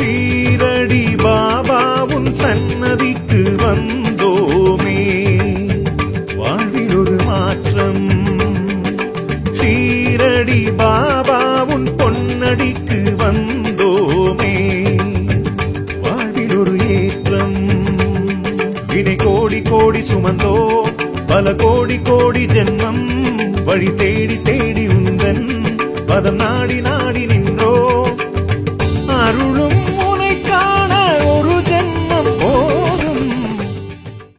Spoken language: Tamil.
ஷீரடி பாபாவுன் சன்னதிக்கு வந்தோமே. வாழ்வில் ஒரு மாற்றம் ஷீரடி பாபாவுன் பொன்னடிக்கு வந்தோமே. வாழ்வில் ஒரு ஏற்றம். வினை கோடி கோடி சுமந்தோ பல கோடி கோடி ஜென்மம். வழி தேடி தேடி உந்தன் பதம் நாடி நாடி